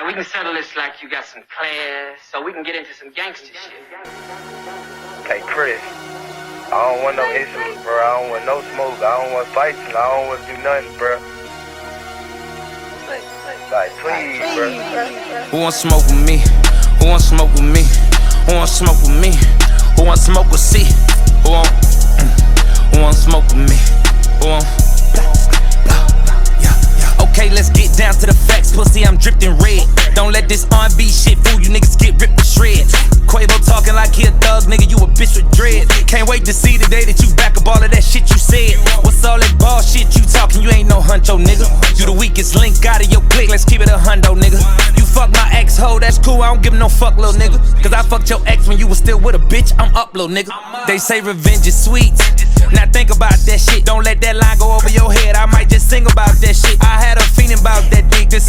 Now we can settle this like you got some class, so we can get into some gangster shit. Hey Chris, I don't want no issues, bro. I don't want no smoke. I don't want fights, and I don't want to do nothing, bro. Like, please, bro. Who want smoke with me? Who want smoke with me? Who want smoke with me? Who want smoke with C? Who want? Who want smoke with me? Who want? Okay, let's get down to the facts, pussy. I'm dripped in red. Don't let this R&B shit fool you, niggas get ripped to shreds. Quavo talking like he a thug, nigga. You a bitch with dread. Can't wait to see the day that you back up all of that shit you said. What's all that ball shit you talking? You ain't no huncho, nigga. You the weakest link out of your clique. Let's keep it a hundo, nigga. You fuck my ex hoe, that's cool. I don't give no fuck, little nigga. Cause I fucked your ex when you was still with a bitch. I'm up, little nigga. They say revenge is sweet. Now think about that shit. Don't let that line go over your head. I might just sing about that shit.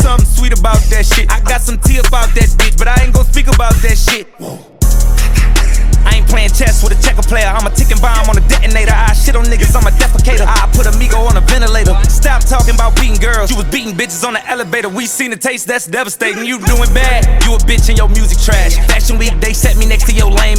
Something sweet about that shit. I got some tea about that bitch, but I ain't gon' speak about that shit. I ain't playing chess with a checker player. I'm a ticking bomb on a detonator. I shit on niggas, I'm a defecator. I put amigo on a ventilator. Stop talking about beating girls. You was beating bitches on the elevator. We seen the taste, that's devastating. You doing bad. You a bitch in your music trash. Fashion week, they set me next to your lame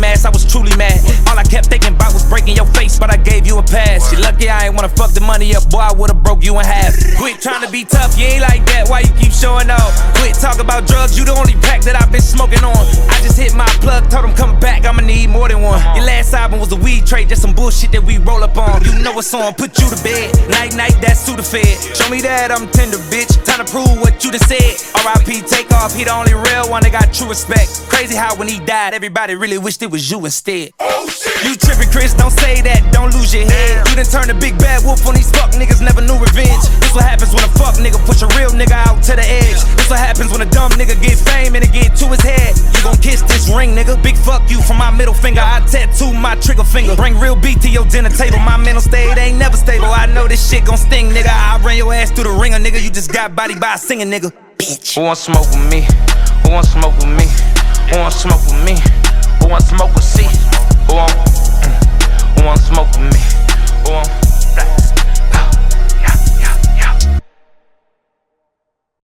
lucky I ain't wanna fuck the money up, boy. I would've broke you in half. Quit trying to be tough, you ain't like that. Why you keep showing off? Quit talking about drugs, you the only pack that I've been smoking on. I just hit my plug, told him come back, I'ma need more than one. Your last album was a weed trade, just some bullshit that we roll up on. You know what's on, put you to bed. Night, night, that's Sudafed. Show me that I'm tender, bitch. To prove what you done said. RIP, Takeoff, he the only real one that got true respect. Crazy how when he died, everybody really wished it was you instead. You trippin', Chris, don't say that, don't lose your head. You done turned a big bad wolf on these fuck niggas, never knew revenge. This what happens when a fuck a a dumb nigga get fame and it get to his head. You gon' kiss this ring, nigga. Big fuck you from my middle finger. I tattoo my trigger finger. Bring real beat to your dinner table. My mental state ain't never stable. I know this shit gon' sting, nigga. I ran your ass through the ringer, nigga. You just got body by a singing, nigga. Bitch. Who want smoke with me? Who want smoke with me? Who want smoke with me? Who want smoke with